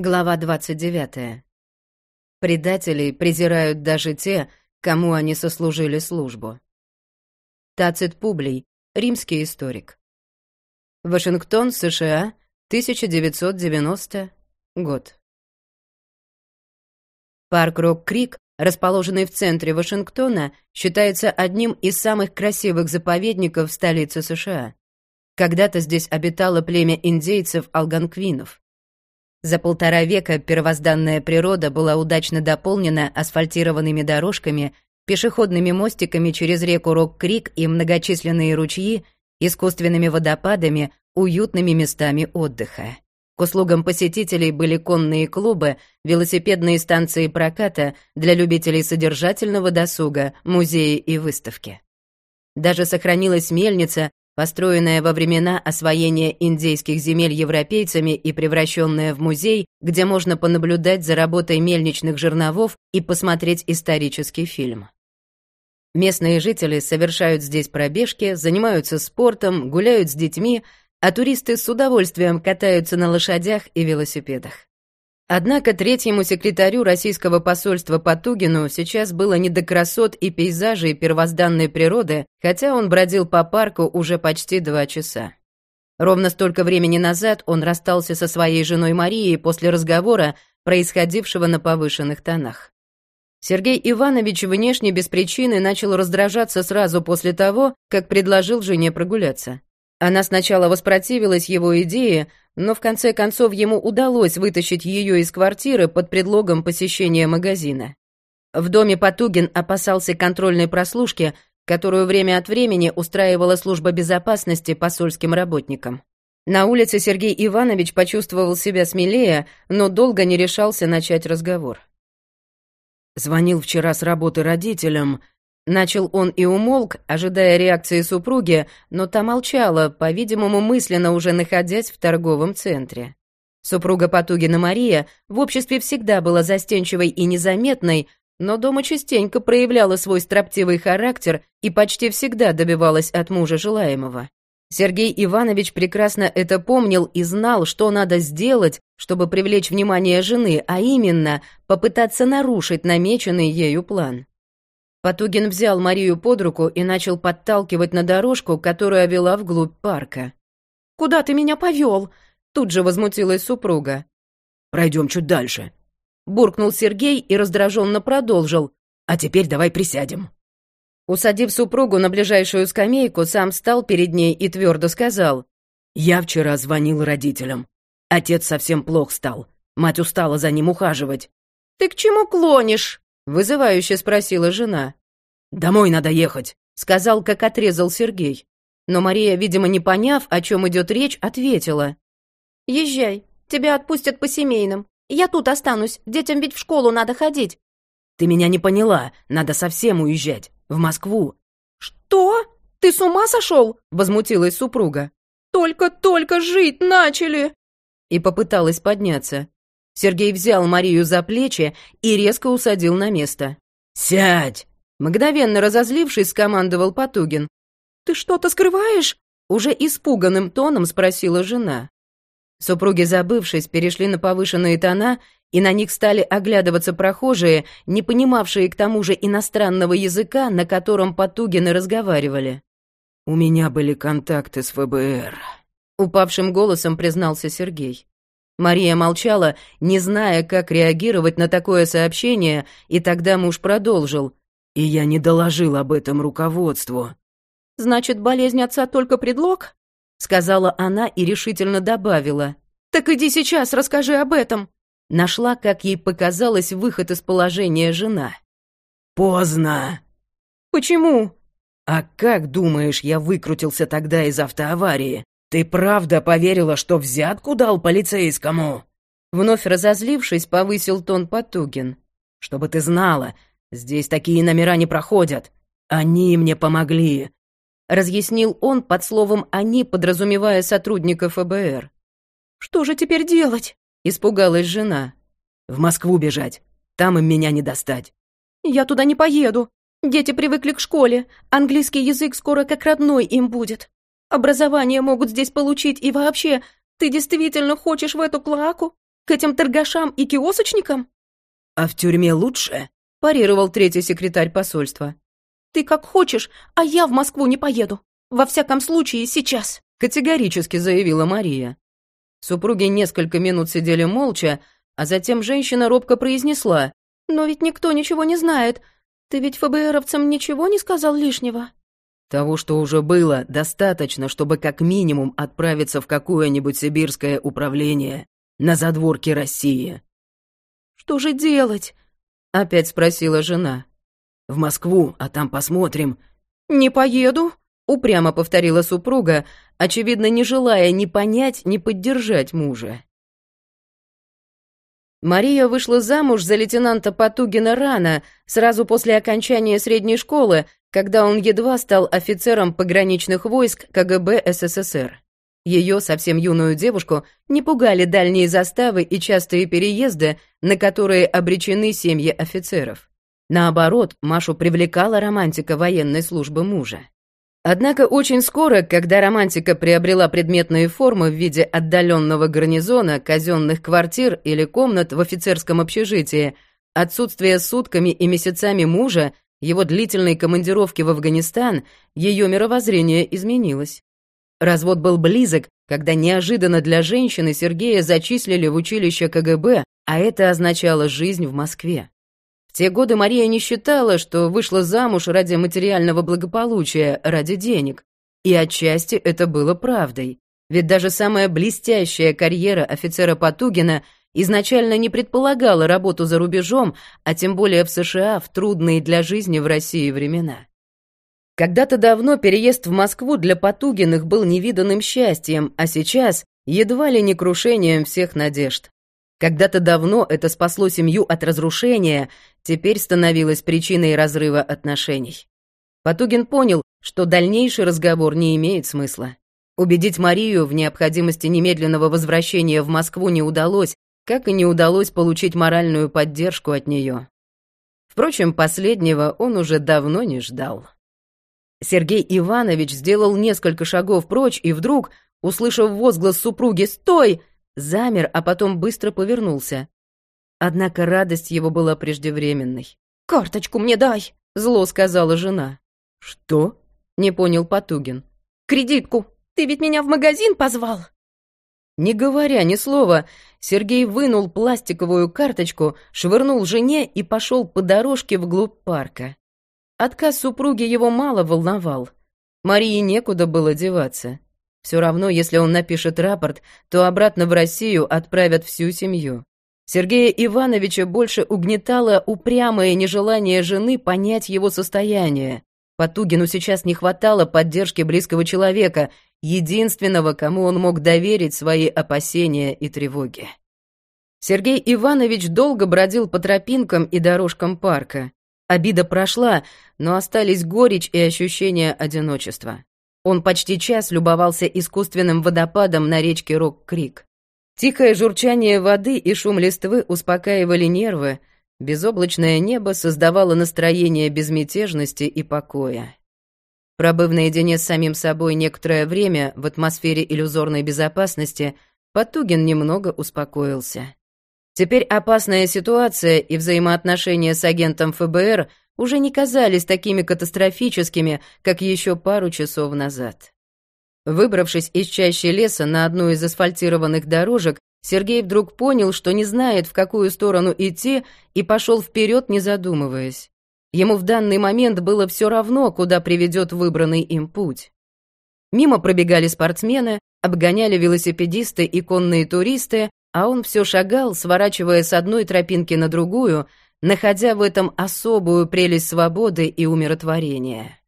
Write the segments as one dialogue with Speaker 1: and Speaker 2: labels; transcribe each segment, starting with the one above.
Speaker 1: Глава 29. Предателей презирают даже те, кому они сослужили службу. Тацит Публий, римский историк. Вашингтон, США, 1990 год. Парк Рок-Крик, расположенный в центре Вашингтона, считается одним из самых красивых заповедников в столице США. Когда-то здесь обитало племя индейцев алганквинов. За полтора века первозданная природа была удачно дополнена асфальтированными дорожками, пешеходными мостиками через реку Рок-Крик и многочисленные ручьи, искусственными водопадами, уютными местами отдыха. К услугам посетителей были конные клубы, велосипедные станции проката для любителей содержательного досуга, музеи и выставки. Даже сохранилась мельница, построенная во времена освоения индейских земель европейцами и превращенная в музей, где можно понаблюдать за работой мельничных жерновов и посмотреть исторический фильм. Местные жители совершают здесь пробежки, занимаются спортом, гуляют с детьми, а туристы с удовольствием катаются на лошадях и велосипедах. Однако третьему секретарю российского посольства Потугину сейчас было не до красот и пейзажей первозданной природы, хотя он бродил по парку уже почти два часа. Ровно столько времени назад он расстался со своей женой Марией после разговора, происходившего на повышенных тонах. Сергей Иванович внешне без причины начал раздражаться сразу после того, как предложил жене прогуляться. Она сначала воспротивилась его идее, но в конце концов ему удалось вытащить ее из квартиры под предлогом посещения магазина. В доме Потугин опасался контрольной прослушки, которую время от времени устраивала служба безопасности посольским работникам. На улице Сергей Иванович почувствовал себя смелее, но долго не решался начать разговор. Звонил вчера с работы родителям, Начал он и умолк, ожидая реакции супруги, но та молчала, по-видимому, мысленно уже находясь в торговом центре. Супруга Потугина Мария в обществе всегда была застенчивой и незаметной, но дома частенько проявляла свой строптивый характер и почти всегда добивалась от мужа желаемого. Сергей Иванович прекрасно это помнил и знал, что надо сделать, чтобы привлечь внимание жены, а именно попытаться нарушить намеченный ею план. Потугин взял Марию под руку и начал подталкивать на дорожку, которая вела вглубь парка. «Куда ты меня повел?» Тут же возмутилась супруга.
Speaker 2: «Пройдем чуть дальше», —
Speaker 1: буркнул Сергей и раздраженно продолжил.
Speaker 2: «А теперь давай присядем».
Speaker 1: Усадив супругу на ближайшую скамейку, сам встал перед ней и твердо сказал.
Speaker 2: «Я вчера звонил родителям. Отец совсем плох стал. Мать устала за ним ухаживать».
Speaker 1: «Ты к чему клонишь?» Вызывающе спросила жена.
Speaker 2: «Домой надо ехать», —
Speaker 1: сказал, как отрезал Сергей. Но Мария, видимо, не поняв, о чем идет речь, ответила. «Езжай, тебя отпустят по семейным. Я тут останусь, детям ведь в школу надо ходить».
Speaker 2: «Ты меня не поняла, надо совсем уезжать, в Москву».
Speaker 1: «Что? Ты с ума сошел?» — возмутилась супруга. «Только-только жить начали!» И попыталась подняться. Сергей взял Марию за плечи и резко усадил на место.
Speaker 2: «Сядь!»
Speaker 1: Мгновенно разозлившись, скомандовал Потугин. «Ты что-то скрываешь?» Уже испуганным тоном спросила жена. Супруги, забывшись, перешли на повышенные тона, и на них стали оглядываться прохожие, не понимавшие к тому же иностранного языка, на котором Потугины разговаривали.
Speaker 2: «У меня были контакты с ФБР», — упавшим голосом признался Сергей.
Speaker 1: Мария молчала, не зная, как реагировать на такое сообщение, и тогда муж продолжил.
Speaker 2: «И я не доложил об этом руководству».
Speaker 1: «Значит, болезнь отца только предлог?» — сказала она и решительно добавила. «Так иди сейчас, расскажи об этом». Нашла, как ей показалось, выход из положения жена.
Speaker 2: «Поздно».
Speaker 1: «Почему?»
Speaker 2: «А как, думаешь, я выкрутился тогда из автоаварии? «Ты правда поверила, что взятку дал полицейскому?»
Speaker 1: Вновь разозлившись, повысил тон Потугин.
Speaker 2: «Чтобы ты знала, здесь такие номера не проходят. Они мне помогли», —
Speaker 1: разъяснил он под словом «они», подразумевая сотрудников ФБР. «Что же теперь делать?» — испугалась жена.
Speaker 2: «В Москву бежать. Там им меня не достать».
Speaker 1: «Я туда не поеду. Дети привыкли к школе. Английский язык скоро как родной им будет. Образование могут здесь получить и вообще, ты действительно хочешь в эту клаку?
Speaker 3: К этим торгашам и киосочникам?»
Speaker 2: «А в тюрьме лучше?»
Speaker 1: — парировал третий секретарь посольства.
Speaker 3: «Ты как хочешь, а я в Москву не поеду. Во всяком случае, сейчас», —
Speaker 1: категорически заявила Мария. Супруги несколько минут сидели молча, а затем женщина робко произнесла.
Speaker 3: «Но ведь никто ничего не знает. Ты ведь ФБРовцам ничего не сказал лишнего?»
Speaker 2: «Того, что уже было, достаточно, чтобы как минимум отправиться в какое-нибудь сибирское управление на задворке России».
Speaker 3: «Что же делать?»
Speaker 1: — опять спросила жена.
Speaker 2: «В Москву, а там посмотрим».
Speaker 3: «Не поеду», —
Speaker 1: упрямо повторила супруга, очевидно, не желая ни понять, ни поддержать мужа. Мария вышла замуж за лейтенанта Потугина рано, сразу после окончания средней школы, когда он едва стал офицером пограничных войск КГБ СССР. Ее, совсем юную девушку, не пугали дальние заставы и частые переезды, на которые обречены семьи офицеров. Наоборот, Машу привлекала романтика военной службы мужа. Однако очень скоро, когда романтика приобрела предметные формы в виде отдаленного гарнизона, казенных квартир или комнат в офицерском общежитии, отсутствие сутками и месяцами мужа, его длительной командировки в Афганистан, ее мировоззрение изменилось. Развод был близок, когда неожиданно для женщины Сергея зачислили в училище КГБ, а это означало жизнь в Москве. В те годы Мария не считала, что вышла замуж ради материального благополучия, ради денег. И отчасти это было правдой. Ведь даже самая блестящая карьера офицера Потугина изначально не предполагала работу за рубежом, а тем более в США в трудные для жизни в России времена. Когда-то давно переезд в Москву для Потугиных был невиданным счастьем, а сейчас едва ли не крушением всех надежд. Когда-то давно это спасло семью от разрушения, теперь становилось причиной разрыва отношений. Потугин понял, что дальнейший разговор не имеет смысла. Убедить Марию в необходимости немедленного возвращения в Москву не удалось, как и не удалось получить моральную поддержку от нее. Впрочем, последнего он уже давно не ждал. Сергей Иванович сделал несколько шагов прочь и вдруг, услышав возглас супруги «Стой!», замер, а потом быстро повернулся. Однако радость его была преждевременной.
Speaker 3: «Карточку мне дай!» — зло сказала жена.
Speaker 2: «Что?»
Speaker 1: — не понял Потугин.
Speaker 3: «Кредитку! Ты ведь меня в магазин позвал!»
Speaker 1: Не говоря ни слова, Сергей вынул пластиковую карточку, швырнул жене и пошел по дорожке вглубь парка. Отказ супруги его мало волновал. Марии некуда было деваться. Все равно, если он напишет рапорт, то обратно в Россию отправят всю семью. Сергея Ивановича больше угнетало упрямое нежелание жены понять его состояние. Потугину сейчас не хватало поддержки близкого человека, единственного, кому он мог доверить свои опасения и тревоги. Сергей Иванович долго бродил по тропинкам и дорожкам парка. Обида прошла, но остались горечь и ощущение одиночества. Он почти час любовался искусственным водопадом на речке Рок-Крик. Тихое журчание воды и шум листвы успокаивали нервы, безоблачное небо создавало настроение безмятежности и покоя. Пробыв наедине с самим собой некоторое время в атмосфере иллюзорной безопасности, Потугин немного успокоился. Теперь опасная ситуация и взаимоотношения с агентом ФБР уже не казались такими катастрофическими, как еще пару часов назад. Выбравшись из чащи леса на одну из асфальтированных дорожек, Сергей вдруг понял, что не знает, в какую сторону идти, и пошел вперед, не задумываясь. Ему в данный момент было все равно, куда приведет выбранный им путь. Мимо пробегали спортсмены, обгоняли велосипедисты и конные туристы, а он все шагал, сворачивая с одной тропинки на другую, находя в этом особую прелесть свободы и умиротворения.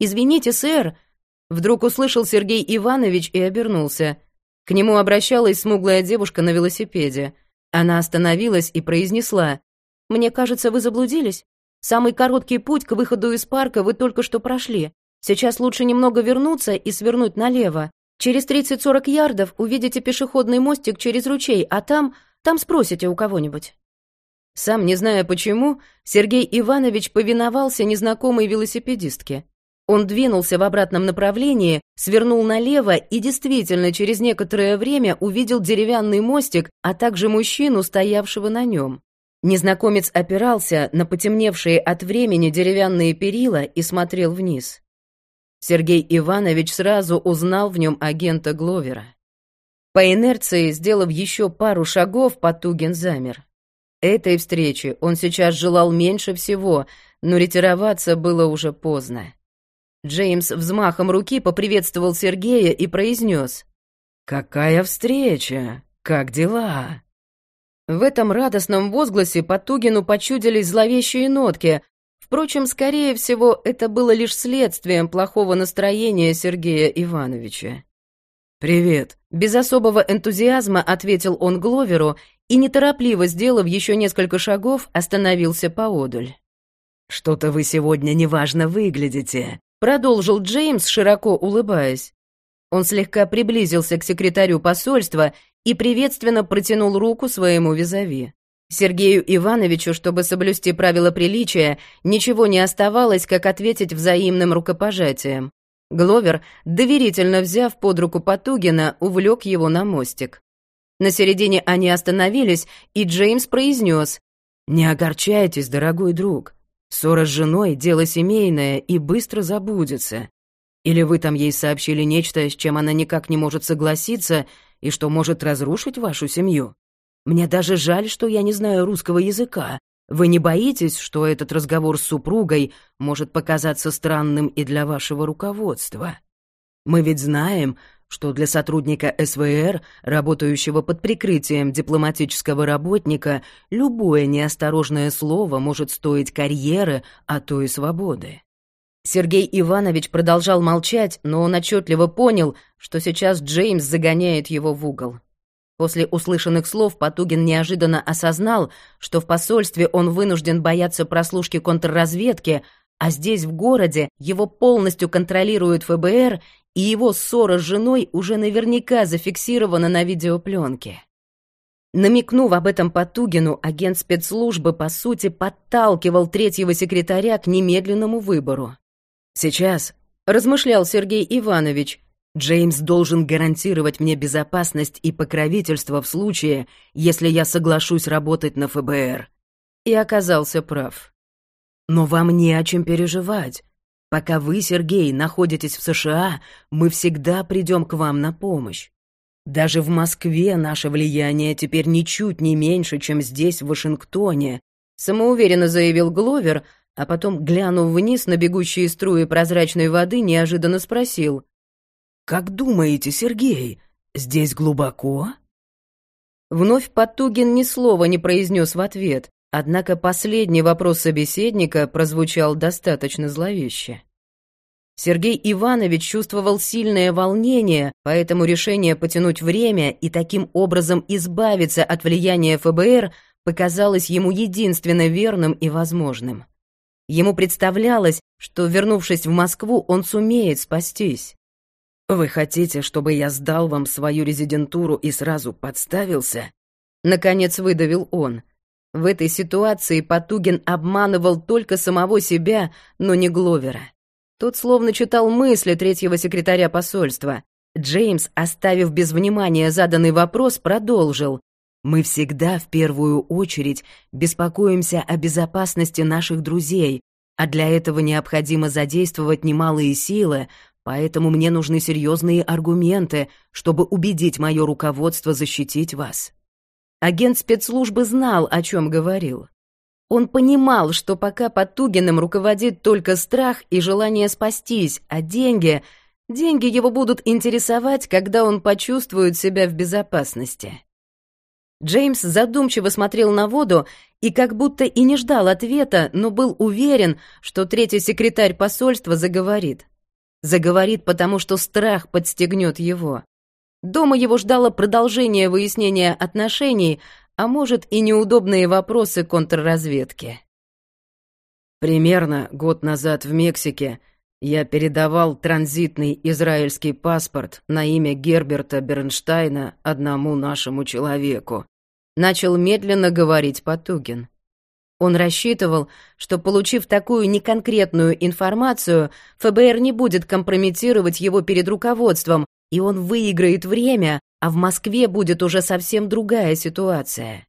Speaker 1: «Извините, сэр», — вдруг услышал Сергей Иванович и обернулся. К нему обращалась смуглая девушка на велосипеде. Она остановилась и произнесла. «Мне кажется, вы заблудились. Самый короткий путь к выходу из парка вы только что прошли. Сейчас лучше немного вернуться и свернуть налево. Через 30-40 ярдов увидите пешеходный мостик через ручей, а там... там спросите у кого-нибудь». Сам не зная почему, Сергей Иванович повиновался незнакомой велосипедистке. Он двинулся в обратном направлении, свернул налево и действительно через некоторое время увидел деревянный мостик, а также мужчину, стоявшего на нем. Незнакомец опирался на потемневшие от времени деревянные перила и смотрел вниз. Сергей Иванович сразу узнал в нем агента Гловера. По инерции, сделав еще пару шагов, Потугин замер. Этой встречи он сейчас желал меньше всего, но ретироваться было уже поздно. Джеймс взмахом руки поприветствовал Сергея и произнес. «Какая встреча? Как дела?» В этом радостном возгласе Потугину почудились зловещие нотки. Впрочем, скорее всего, это было лишь следствием плохого настроения Сергея Ивановича. «Привет», — без особого энтузиазма ответил он Гловеру и, неторопливо сделав еще несколько шагов, остановился поодаль. «Что-то вы сегодня неважно выглядите», Продолжил Джеймс, широко улыбаясь. Он слегка приблизился к секретарю посольства и приветственно протянул руку своему визави. Сергею Ивановичу, чтобы соблюсти правила приличия, ничего не оставалось, как ответить взаимным рукопожатием. Гловер, доверительно взяв под руку Потугина, увлек его на мостик. На середине они остановились, и Джеймс произнес «Не огорчайтесь, дорогой друг. Ссора с женой — дело семейное и быстро забудется. Или вы там ей сообщили нечто, с чем она никак не может согласиться и что может разрушить вашу семью? Мне даже жаль, что я не знаю русского языка. Вы не боитесь, что этот разговор с супругой может показаться странным и для вашего руководства? Мы ведь знаем, что для сотрудника СВР, работающего под прикрытием дипломатического работника, любое неосторожное слово может стоить карьеры, а то и свободы. Сергей Иванович продолжал молчать, но он отчетливо понял, что сейчас Джеймс загоняет его в угол. После услышанных слов Потугин неожиданно осознал, что в посольстве он вынужден бояться прослушки контрразведки, а здесь, в городе, его полностью контролирует ФБР, и его ссора с женой уже наверняка зафиксирована на видеопленке. Намекнув об этом Потугину, агент спецслужбы, по сути, подталкивал третьего секретаря к немедленному выбору. «Сейчас», — размышлял Сергей Иванович, «Джеймс должен гарантировать мне безопасность и покровительство в случае, если я соглашусь работать на ФБР». И оказался прав. «Но вам не о чем переживать. Пока вы, Сергей, находитесь в США, мы всегда придем к вам на помощь. Даже в Москве наше влияние теперь ничуть не меньше, чем здесь, в Вашингтоне», самоуверенно заявил Гловер, а потом, глянув вниз на бегущие струи прозрачной воды, неожиданно спросил. «Как думаете, Сергей, здесь глубоко?» Вновь Потугин ни слова не произнес в ответ, Однако последний вопрос собеседника прозвучал достаточно зловеще. Сергей Иванович чувствовал сильное волнение, поэтому решение потянуть время и таким образом избавиться от влияния ФБР показалось ему единственно верным и возможным. Ему представлялось, что, вернувшись в Москву, он сумеет спастись. «Вы хотите, чтобы я сдал вам свою резидентуру и сразу подставился?» Наконец выдавил он — в этой ситуации Потугин обманывал только самого себя, но не Гловера. Тот словно читал мысли третьего секретаря посольства. Джеймс, оставив без внимания заданный вопрос, продолжил. «Мы всегда в первую очередь беспокоимся о безопасности наших друзей, а для этого необходимо задействовать немалые силы, поэтому мне нужны серьезные аргументы, чтобы убедить мое руководство защитить вас». Агент спецслужбы знал, о чем говорил. Он понимал, что пока Потугиным руководит только страх и желание спастись, а деньги... Деньги его будут интересовать, когда он почувствует себя в безопасности. Джеймс задумчиво смотрел на воду и как будто и не ждал ответа, но был уверен, что третий секретарь посольства заговорит. Заговорит, потому что страх подстегнет его. Дома его ждало продолжение выяснения отношений, а может и неудобные вопросы контрразведки. Примерно год назад в Мексике я передавал транзитный израильский паспорт на имя Герберта Бернштейна одному нашему человеку. Начал медленно говорить Потугин. Он рассчитывал, что, получив такую неконкретную информацию, ФБР не будет компрометировать его перед руководством, и он выиграет время, а в Москве будет уже совсем другая ситуация.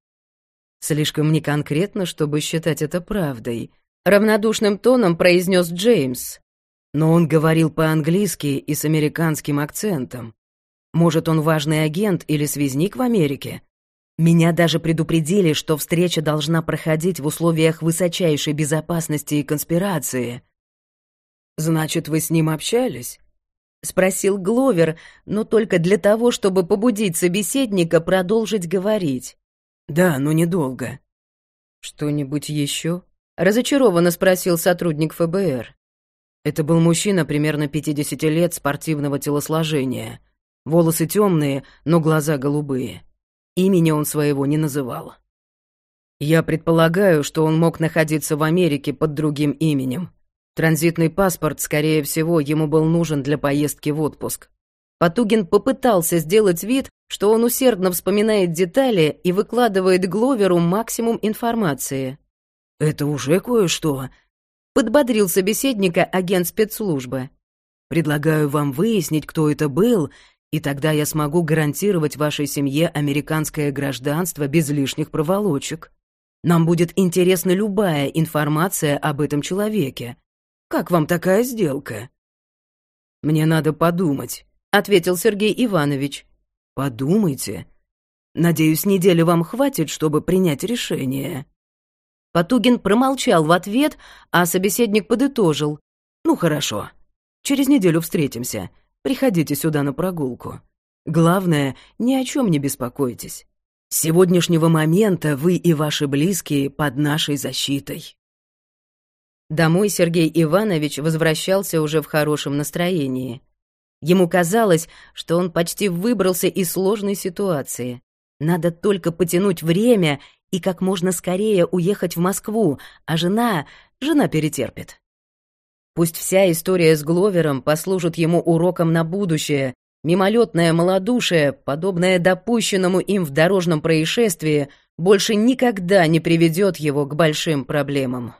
Speaker 2: Слишком неконкретно, чтобы считать это правдой,
Speaker 1: равнодушным тоном произнес Джеймс.
Speaker 2: Но он говорил по-английски и с американским акцентом. Может, он важный агент или связник в Америке? Меня даже предупредили, что встреча должна проходить в условиях высочайшей безопасности и конспирации.
Speaker 1: «Значит, вы с ним общались?» — спросил Гловер, но только для того, чтобы побудить собеседника продолжить говорить.
Speaker 2: «Да, но недолго».
Speaker 1: «Что-нибудь еще?» — разочарованно спросил сотрудник ФБР.
Speaker 2: Это был мужчина примерно 50 лет спортивного телосложения. Волосы темные, но глаза голубые. Имени он своего не называл. Я предполагаю, что он мог находиться в Америке под другим именем. Транзитный паспорт, скорее всего, ему был нужен для поездки в отпуск.
Speaker 1: Потугин попытался сделать вид, что он усердно вспоминает детали и выкладывает Гловеру максимум информации.
Speaker 2: «Это уже кое-что», — подбодрил собеседника агент спецслужбы. «Предлагаю вам выяснить, кто это был и тогда я смогу гарантировать вашей семье американское гражданство без лишних проволочек. Нам будет интересна любая информация об этом человеке. Как вам такая сделка?» «Мне надо подумать», — ответил Сергей Иванович. «Подумайте. Надеюсь, недели вам хватит, чтобы принять решение».
Speaker 1: Потугин промолчал в ответ, а собеседник подытожил.
Speaker 2: «Ну хорошо. Через неделю встретимся. Приходите сюда на прогулку. Главное, ни о чем не беспокойтесь. С сегодняшнего момента вы и ваши близкие под нашей защитой».
Speaker 1: Домой Сергей Иванович возвращался уже в хорошем настроении. Ему казалось, что он почти выбрался из сложной ситуации. Надо только потянуть время и как можно скорее уехать в Москву, а жена... жена перетерпит. Пусть вся история с Гловером послужит ему уроком на будущее. Мимолетное малодушие, подобное допущенному им в дорожном происшествии, больше никогда не приведет его к большим проблемам.